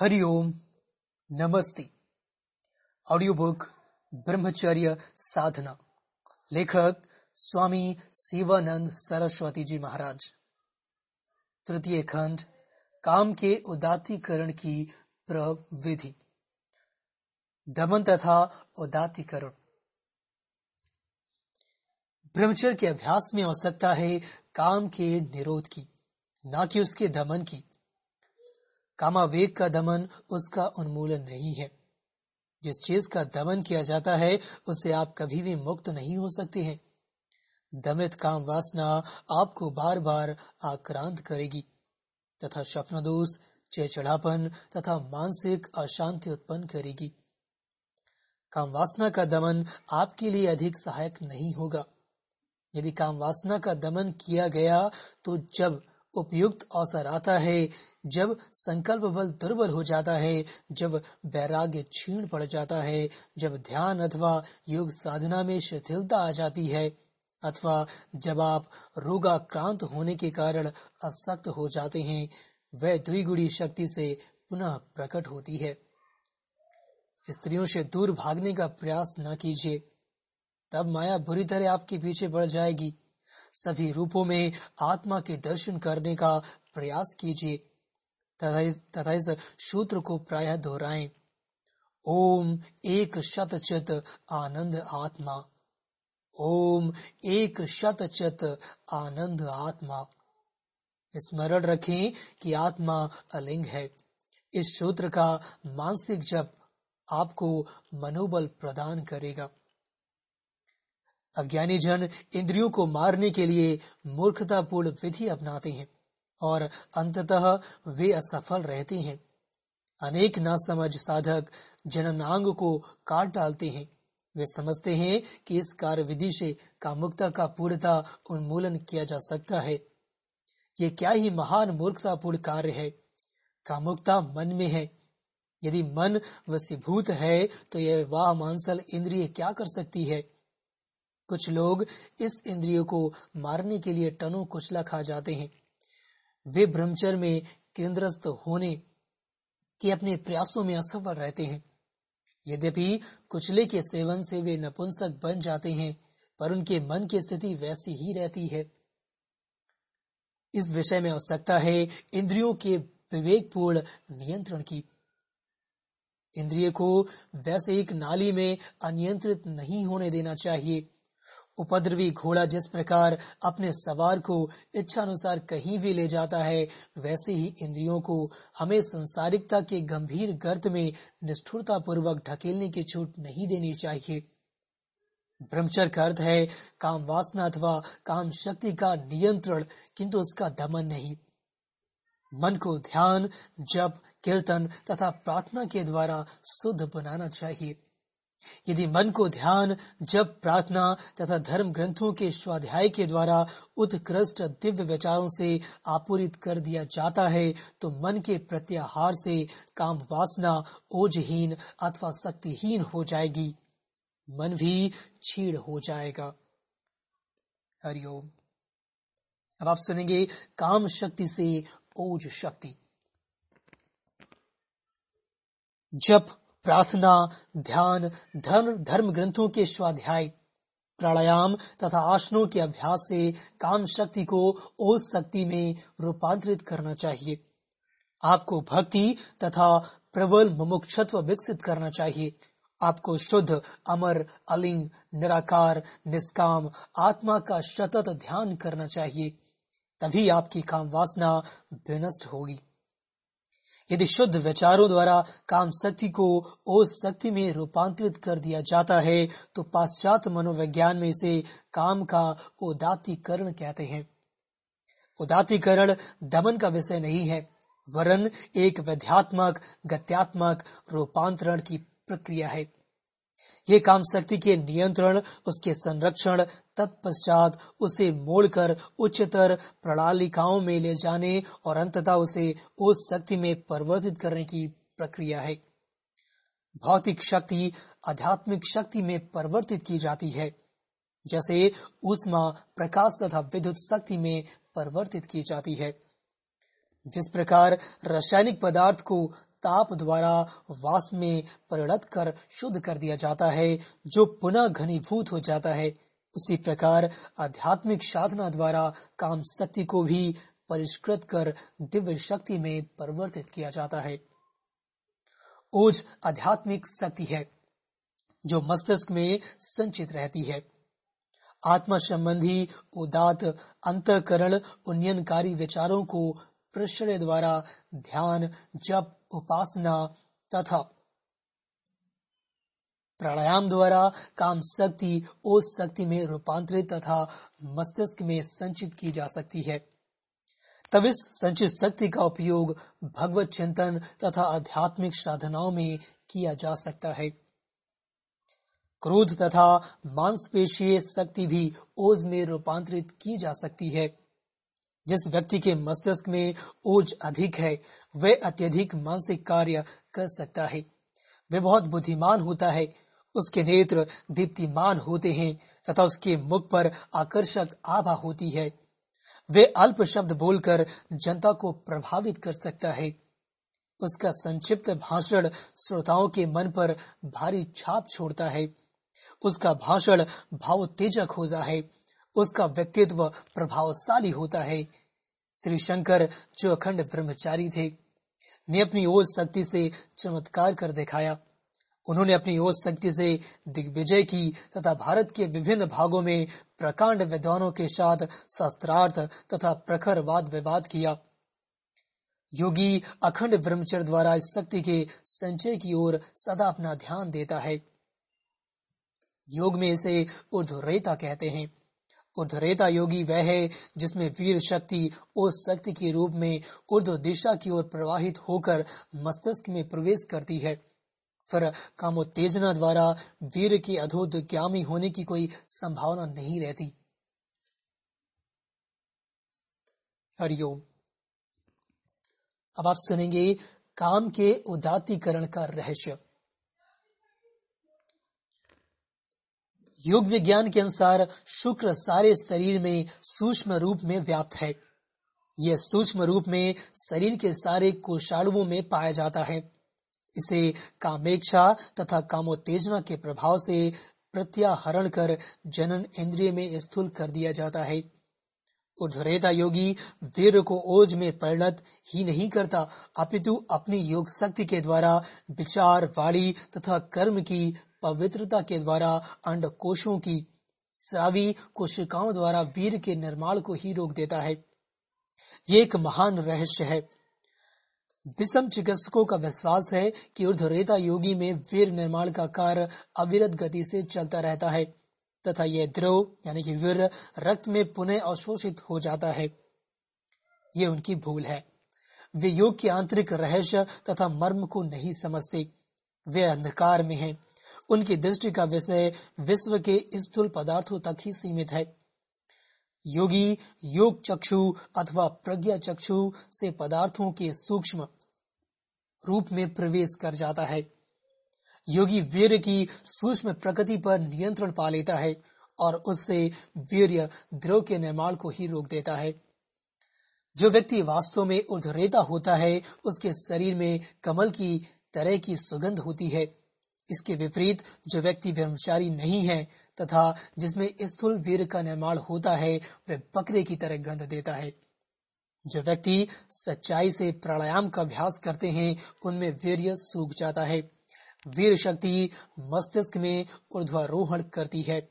हरिओम नमस्ते। Audio book ब्रह्मचर्य साधना। लेखक, स्वामी शिवानंद सरस्वती जी महाराज। तृतीय खंड, काम के उदातीकरण की प्रविधि। दमन तथा उदातीकरण ब्रह्मचर्य के अभ्यास में आवश्यकता है काम के निरोध की, ना कि उसके दमन की। कामावेग का दमन उसका उन्मूलन नहीं है। जिस चीज़ का दमन किया जाता है उससे आप कभी भी मुक्त नहीं हो सकते हैं। दमित काम वासना आपको बार बार आक्रांत करेगी। तथा स्वप्न दोष चिड़चिड़ापन तथा मानसिक अशांति उत्पन्न करेगी। काम वासना का दमन आपके लिए अधिक सहायक नहीं होगा। यदि काम वासना का दमन किया गया तो जब उपयुक्त अवसर आता है। जब संकल्प बल दुर्बल हो जाता है, जब वैराग्य छीण पड़ जाता है, जब ध्यान अथवा योग साधना में शिथिलता आ जाती है, अथवा जब आप रोगाक्रांत होने के कारण असक्त हो जाते हैं, वह द्विगुड़ी शक्ति से पुनः प्रकट होती है। स्त्रियों से दूर भागने का प्रयास न कीजिए, तब माया बुरी तरह आपके पीछे बढ़ जाएगी। सभी रूपों में आत्मा के दर्शन करने का प्रयास कीजिए। तथा इस सूत्र को प्राय दोहराएँ। ओम एक शत चित आनंद आत्मा। ओम एक शत चित आनंद आत्मा। स्मरण रखें कि आत्मा अलिंग है। इस सूत्र का मानसिक जप आपको मनोबल प्रदान करेगा। अज्ञानी जन इंद्रियों को मारने के लिए मूर्खतापूर्ण विधि अपनाते हैं और अंततः वे असफल रहते हैं। अनेक नासमझ साधक जननांग को काट डालते हैं। वे समझते हैं कि इस कार्य विधि से कामुकता का पूर्णता उन्मूलन किया जा सकता है। ये क्या ही महान मूर्खतापूर्ण कार्य है। कामुकता मन में है। यदि मन वसीभूत है तो यह वाह मांसल इंद्रिय क्या कर सकती है? कुछ लोग इस इंद्रियों को मारने के लिए टनों कुचला खा जाते हैं। वे ब्रह्मचर्य में केंद्रस्थ होने के अपने प्रयासों में असफल रहते हैं। यद्यपि कुचले के सेवन से वे नपुंसक बन जाते हैं, पर उनके मन की स्थिति वैसी ही रहती है। इस विषय में आवश्यकता है इंद्रियों के विवेकपूर्ण नियंत्रण की। इंद्रिय को वैसे एक नाली में अनियंत्रित नहीं होने देना चाहिए। उपद्रवी घोड़ा जिस प्रकार अपने सवार को इच्छा अनुसार कहीं भी ले जाता है, वैसे ही इंद्रियों को हमें संसारिकता के गंभीर गर्त में निष्ठुरता पूर्वक ढकेलने की छूट नहीं देनी चाहिए। ब्रह्मचर्य का अर्थ है काम वासना अथवा काम शक्ति का नियंत्रण, किंतु उसका दमन नहीं। मन को ध्यान, जप, कीर्तन तथा प्रार्थना के द्वारा शुद्ध बनाना चाहिए। यदि मन को ध्यान जब प्रार्थना तथा धर्म ग्रंथों के स्वाध्याय के द्वारा उत्कृष्ट दिव्य विचारों से आपूरित कर दिया जाता है तो मन के प्रत्याहार से काम वासना ओजहीन अथवा शक्तिहीन हो जाएगी। मन भी छीड़ हो जाएगा। हरिओम अब आप सुनेंगे काम शक्ति से ओज शक्ति। जब प्रार्थना, ध्यान, धर्म धर्म ग्रंथों के स्वाध्याय, प्राणायाम तथा आसनों के अभ्यास से काम शक्ति को ओज शक्ति में रूपांतरित करना चाहिए। आपको भक्ति तथा प्रबल मुमुक्षत्व विकसित करना चाहिए। आपको शुद्ध, अमर, अलिंग, निराकार, निष्काम, आत्मा का सतत ध्यान करना चाहिए। तभी आपकी काम वासना विनष्ट होगी। यदि शुद्ध विचारों द्वारा काम शक्ति को ओज शक्ति में रूपांतरित कर दिया जाता है तो पाश्चात्य मनोविज्ञान में इसे काम का उदातीकरण कहते हैं। उदातीकरण दमन का विषय नहीं है, वरन एक विध्यात्मक, गत्यात्मक रूपांतरण की प्रक्रिया है। ये काम शक्ति के नियंत्रण, उसके संरक्षण तत्पश्चात उसे मोड़कर उच्चतर प्रणालिकाओं में ले जाने और अंततः उसे उस शक्ति में परिवर्तित करने की प्रक्रिया है। भौतिक शक्ति आध्यात्मिक शक्ति में परिवर्तित की जाती है, जैसे उष्मा प्रकाश तथा विद्युत शक्ति में परिवर्तित की जाती है। जिस प्रकार रासायनिक पदार्थ को ताप द्वारा वास में परिणत कर शुद्ध कर दिया जाता है, जो पुनः घनीभूत हो जाता है उसी प्रकार आध्यात्मिक साधना द्वारा काम शक्ति को भी परिष्कृत कर दिव्य शक्ति में परिवर्तित किया जाता है। ओज आध्यात्मिक शक्ति है, जो मस्तिष्क में संचित रहती है। आत्मा संबंधी उदात अंतकरण उन्नयनकारी विचारों को प्रश्रय द्वारा ध्यान, जप, उपासना तथा प्राणायाम द्वारा काम शक्ति, ओस शक्ति में रूपांतरित तथा मस्तिष्क में संचित की जा सकती है। तब इस संचित शक्ति का उपयोग भगवत चिंतन तथा आध्यात्मिक साधनाओं में किया जा सकता है। क्रोध तथा मांसपेशीय शक्ति भी ओज में रूपांतरित की जा सकती है। जिस व्यक्ति के मस्तिष्क में ओज अधिक है, वह अत्यधिक मानसिक कार्य कर सकता है। वह बहुत बुद्धिमान होता है उसके नेत्र दीप्तिमान होते हैं, तथा उसके मुख पर आकर्षक आभा होती है। वे अल्प शब्द बोलकर जनता को प्रभावित कर सकता है। उसका संक्षिप्त भाषण श्रोताओं के मन पर भारी छाप छोड़ता है। उसका भाषण भावोत्तेजक होता है। उसका व्यक्तित्व प्रभावशाली होता है। श्री शंकर जो अखंड ब्रह्मचारी थे, ने अपनी ओर शक्ति से चमत्कार कर दिखाया। उन्होंने अपनी ओर शक्ति से दिग्विजय की तथा भारत के विभिन्न भागों में प्रकांड विद्वानों के साथ शास्त्रार्थ तथा प्रखर वाद विवाद किया। योगी अखंड ब्रह्मचर्य द्वारा इस शक्ति के संचय की ओर सदा अपना ध्यान देता है। योग में इसे ऊर्धरेता कहते हैं। उर्धरेता योगी वह है जिसमें वीर शक्ति उस शक्ति के रूप में उर्ध दिशा की ओर प्रवाहित होकर मस्तिष्क में प्रवेश करती है। फिर कामोत्तेजना द्वारा वीर के अधोद्गामी होने की कोई संभावना नहीं रहती। हरिओम। अब आप सुनेंगे काम के उदातीकरण का रहस्य। योग विज्ञान के अनुसार शुक्र सारे शरीर में सूक्ष्म रूप में व्याप्त है। यह सूक्ष्म रूप में शरीर के सारे कोषाणुओं में पाया जाता है। इसे कामेक्षा तथा कामोत्तेजना के प्रभाव से प्रत्याहरण कर जनन इंद्रिय में स्थूल कर दिया जाता है। उद्धरेता योगी वीर को ओज में परिणत ही नहीं करता, अपितु अपनी योग शक्ति के द्वारा, विचार, वाणी तथा कर्म की पवित्रता के द्वारा, अंड कोशों की श्रावी कोशिकाओं द्वारा वीर के निर्माण को ही रोक देता है। ये एक महान रहस्य है। विषम चिकित्सकों का विश्वास है कि ऊर्धरेता योगी में वीर निर्माण का कार्य अविरत गति से चलता रहता है, तथा यह द्रव यानी कि वीर, रक्त में पुनः अवशोषित हो जाता है। ये उनकी भूल है। वे योग के आंतरिक रहस्य तथा मर्म को नहीं समझते। वे अंधकार में हैं। उनकी दृष्टि का विषय विश्व के स्थूल पदार्थों तक ही सीमित है। योगी, योग चक्षु अथवा प्रज्ञा चक्षु से पदार्थों के सूक्ष्म रूप में प्रवेश कर जाता है। योगी वीर की सूक्ष्म प्रकृति पर नियंत्रण पा लेता है और उससे वीर द्रव के निर्माण को ही रोक देता है। जो व्यक्ति वास्तव में उधरेता होता है, उसके शरीर में कमल की तरह की सुगंध होती है। इसके विपरीत जो व्यक्ति ब्रह्मचारी नहीं है तथा जिसमें स्थूल वीर का निर्माण होता है, वह बकरे की तरह गंध देता है। जो व्यक्ति सच्चाई से प्राणायाम का अभ्यास करते हैं, उनमें वीर सूख जाता है। वीर शक्ति मस्तिष्क में ऊर्ध्वारोहण करती है।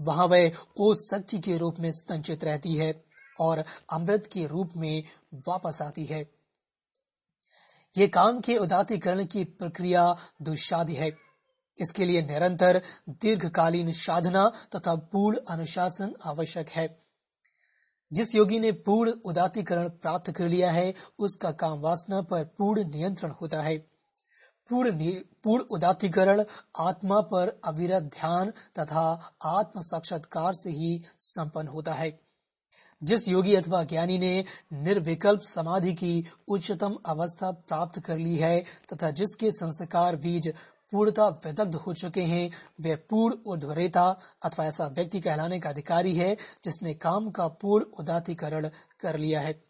वहाँ वह ओस शक्ति के रूप में संचित रहती है और अमृत के रूप में वापस आती है। ये काम के उदातीकरण की प्रक्रिया दुशादी है। इसके लिए निरंतर दीर्घकालीन साधना तथा पूर्ण अनुशासन आवश्यक है। जिस योगी ने पूर्ण उदातीकरण प्राप्त कर लिया है, उसका काम वासना पर पूर्ण नियंत्रण होता है। पूर्ण पूर्ण उदातीकरण आत्मा पर अविरत ध्यान तथा आत्म साक्षात्कार से ही संपन्न होता है। जिस योगी अथवा ज्ञानी ने निर्विकल्प समाधि की उच्चतम अवस्था प्राप्त कर ली है तथा जिसके संस्कार बीज पूर्णता विदग्ध हो चुके हैं। वे पूर्ण उर्ध्वरेता अथवा ऐसा व्यक्ति कहलाने का अधिकारी है, जिसने काम का पूर्ण उदातीकरण कर लिया है।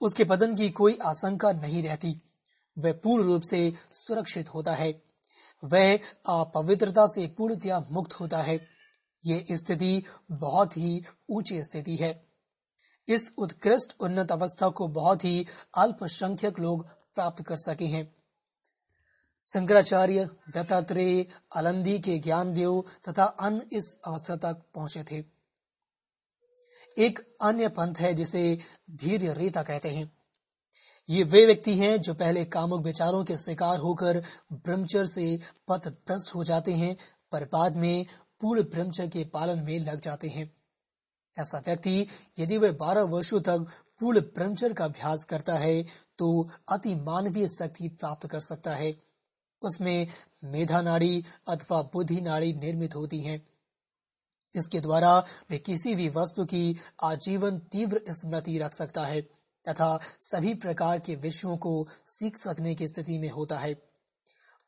उसके पतन की कोई आशंका नहीं रहती। वह पूर्ण रूप से सुरक्षित होता है। वह अपवित्रता से पूर्णतया मुक्त होता है। ये स्थिति बहुत ही ऊँची स्थिति है। इस उत्कृष्ट उन्नत अवस्था को बहुत ही अल्पसंख्यक लोग प्राप्त कर सके हैं। शंकराचार्य दत्तात्रेय अलंदी के ज्ञान देव तथा अन्य इस अवस्था तक पहुँचे थे। एक अन्य पंथ है जिसे धीर्य रेता कहते हैं। ये वे व्यक्ति हैं जो पहले कामुक विचारों के शिकार होकर ब्रह्मचर से पथ भ्रष्ट हो जाते हैं, पर बाद में पूर्ण ब्रह्मचर्य के पालन में लग जाते हैं। ऐसा व्यक्ति यदि वह बारह वर्षों तक पूर्ण ब्रह्मचर का अभ्यास करता है तो अति मानवीय शक्ति प्राप्त कर सकता है। उसमें मेधा नाड़ी अथवा बुद्धि नाड़ी निर्मित होती हैं। इसके द्वारा वे किसी भी वस्तु की आजीवन तीव्र स्मृति रख सकता है तथा सभी प्रकार के विषयों को सीख सकने की स्थिति में होता है।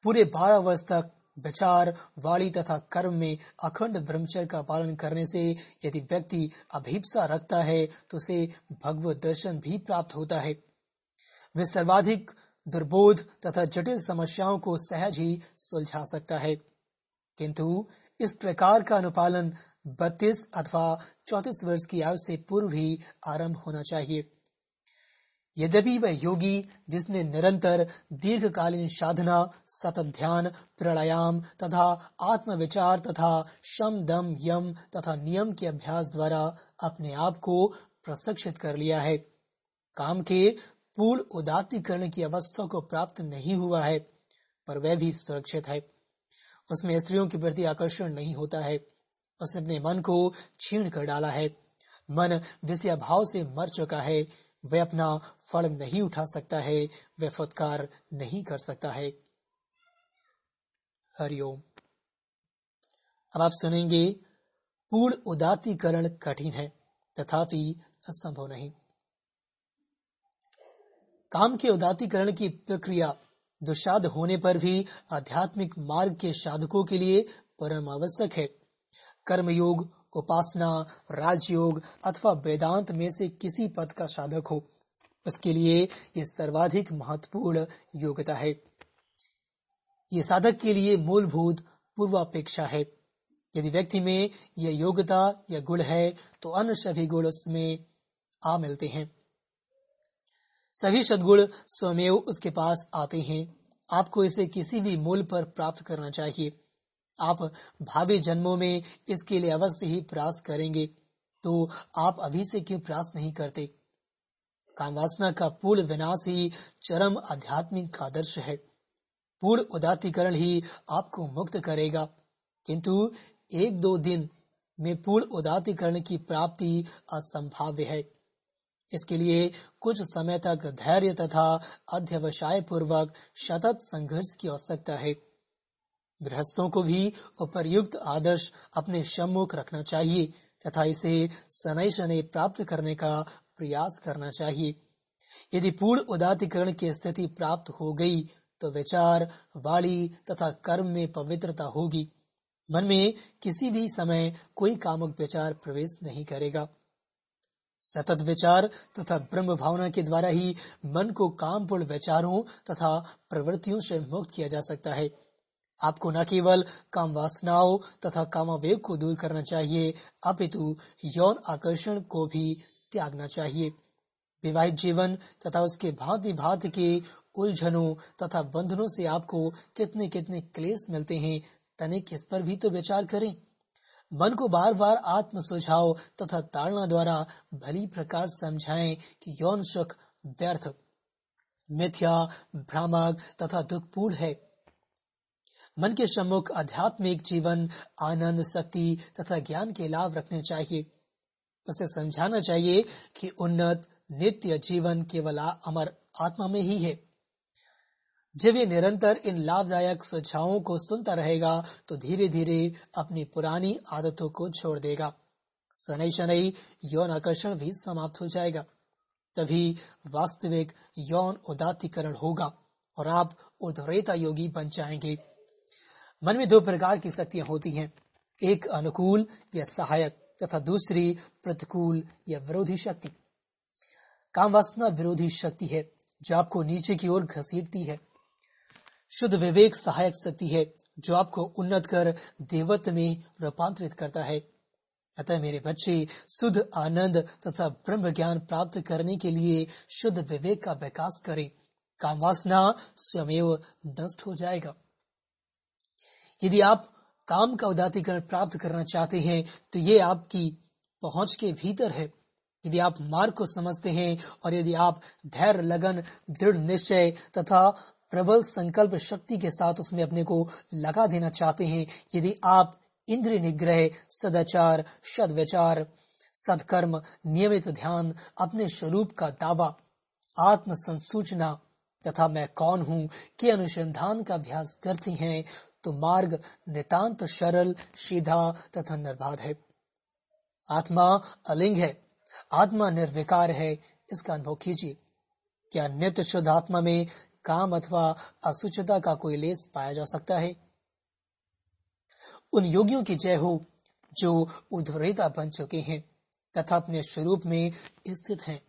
पूरे बारह वर्ष तक विचार, वाणी तथा कर्म में अखंड ब्रह्मचर्य का पालन करने से यदि व्यक्ति अभिप्सा रखता है तो उसे भगवत दर्शन भी प्राप्त होता है। वे सर्वाधिक दुर्बोध तथा जटिल समस्याओं को सहज ही सुलझा सकता है। किंतु इस प्रकार का अनुपालन बत्तीस अथवा चौतीस वर्ष की आयु से पूर्व ही आरंभ होना चाहिए। यद्यपि वह योगी, जिसने निरंतर दीर्घकालीन साधना, सतत ध्यान, प्राणायाम तथा आत्म विचार तथा शम, दम, यम तथा नियम के अभ्यास द्वारा अपने आप को प्रशिक्षित कर लिया है। काम के पूर्ण उदातीकरण की अवस्था को प्राप्त नहीं हुआ है, पर वह भी सुरक्षित है। उसमें स्त्रियों के प्रति आकर्षण नहीं होता है। उसने अपने मन को छीण कर डाला है। मन विषय भाव से मर चुका है। वह अपना फल नहीं उठा सकता है। वह फुत्कार नहीं कर सकता है। हरिओम अब आप सुनेंगे, पूर्ण उदातीकरण कठिन है, तथापि असंभव नहीं। काम के उदातीकरण की प्रक्रिया दुषाद होने पर भी आध्यात्मिक मार्ग के साधकों के लिए परम आवश्यक है। कर्मयोग, उपासना, राजयोग अथवा वेदांत में से किसी पद का साधक हो, उसके लिए ये सर्वाधिक महत्वपूर्ण योग्यता है। ये साधक के लिए मूलभूत पूर्वापेक्षा है। यदि व्यक्ति में यह योग्यता या गुण है तो अन्य सभी गुण उसमें आ मिलते हैं। सभी सदगुण स्वमेव उसके पास आते हैं। आपको इसे किसी भी मूल पर प्राप्त करना चाहिए। आप भावी जन्मों में इसके लिए अवश्य ही प्रयास करेंगे। तो आप अभी से क्यों प्रयास नहीं करते? कामवासना का पूर्ण विनाश ही चरम आध्यात्मिक आदर्श है। पूर्ण उदातीकरण ही आपको मुक्त करेगा। किंतु एक दो दिन में पूर्ण उदातीकरण की प्राप्ति असंभाव्य है। इसके लिए कुछ समय तक धैर्य तथा अध्यवसाय पूर्वक सतत संघर्ष की आवश्यकता है। गृहस्थों को भी उपरयुक्त आदर्श अपने सम्मुख रखना चाहिए तथा इसे शनै शनै प्राप्त करने का प्रयास करना चाहिए। यदि पूर्ण उदातीकरण की स्थिति प्राप्त हो गई तो विचार, वाणी तथा कर्म में पवित्रता होगी। मन में किसी भी समय कोई कामुक विचार प्रवेश नहीं करेगा। सतत विचार तथा ब्रह्म भावना के द्वारा ही मन को कामपूर्ण विचारों तथा प्रवृत्तियों से मुक्त किया जा सकता है। आपको न केवल काम वासनाओं तथा कामावेग को दूर करना चाहिए, अपितु यौन आकर्षण को भी त्यागना चाहिए। विवाहित जीवन तथा उसके भांति भांति के उलझनों तथा बंधनों से आपको कितने कितने क्लेश मिलते हैं, तनिक इस पर भी तो विचार करें। मन को बार बार आत्म सुझाव तथा ताड़ना द्वारा भली प्रकार समझाएँ कि यौन सुख व्यर्थ, मिथ्या, भ्रामक तथा दुखपूर्ण है। मन के सम्मुख आध्यात्मिक जीवन, आनंद, शक्ति तथा ज्ञान के लाभ रखने चाहिए। उसे समझाना चाहिए कि उन्नत नित्य जीवन केवल अमर आत्मा में ही है। जब ये निरंतर इन लाभदायक सुझावों को सुनता रहेगा तो धीरे धीरे अपनी पुरानी आदतों को छोड़ देगा। शनै शनै, यौन आकर्षण भी समाप्त हो जाएगा। तभी वास्तविक यौन उदातीकरण होगा और आप उदरेता योगी बन जाएँगे। मन में दो प्रकार की शक्तियाँ होती हैं। एक अनुकूल या सहायक तथा दूसरी प्रतिकूल या विरोधी शक्ति। काम वासना विरोधी शक्ति है, जो आपको नीचे की ओर घसीटती है। शुद्ध विवेक सहायक शक्ति है, जो आपको उन्नत कर देवत में रूपांतरित करता है। अतः मेरे बच्चे, शुद्ध आनंद तथा ब्रह्म ज्ञान प्राप्त करने के लिए शुद्ध विवेक का विकास करें। कामवासना स्वयं नष्ट हो जाएगा। यदि आप काम का उदातीकरण प्राप्त करना चाहते हैं तो ये आपकी पहुँच के भीतर है। यदि आप मार्ग को समझते हैं और यदि आप धैर्य, लगन, दृढ़ निश्चय तथा प्रबल संकल्प शक्ति के साथ उसमें अपने को लगा देना चाहते हैं। यदि आप इंद्रिय निग्रह, सदाचार, सदविचार सदकर्म नियमित ध्यान, अपने स्वरूप का दावा आत्म संसूचना तथा मैं कौन हूँ के अनुसंधान का अभ्यास करती हैं तो मार्ग नितांत सरल, सीधा तथा निर्बाध है। आत्मा अलिंग है, आत्मा निर्विकार है, इसका अनुभव कीजिए। क्या नित्य शुद्ध आत्मा में काम अथवा असुचता का कोई लेस पाया जा सकता है। उन योगियों की जय हो जो उधरेता बन चुके हैं तथा अपने स्वरूप में स्थित हैं।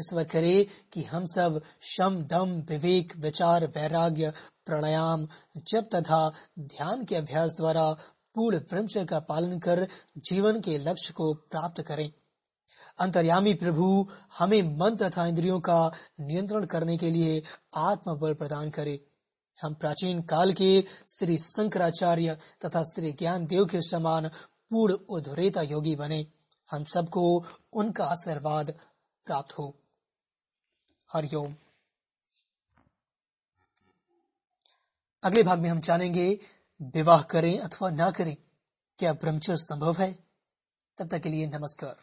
ईश्वर करे कि हम सब शम, दम, विवेक, विचार, वैराग्य, प्राणायाम, जप तथा ध्यान के अभ्यास द्वारा पूर्ण ब्रह्मचर्य का पालन कर जीवन के लक्ष्य को प्राप्त करें। अंतर्यामी प्रभु हमें मन तथा इंद्रियों का नियंत्रण करने के लिए आत्म बल प्रदान करे। हम प्राचीन काल के श्री शंकराचार्य तथा श्री ज्ञान देव के समान पूर्ण उद्धरेता योगी बने। हम सबको उनका आशीर्वाद प्राप्त हो। हरिओम अगले भाग में हम जानेंगे, विवाह करें अथवा ना करें, क्या ब्रह्मचर्य संभव है? तब तक के लिए नमस्कार।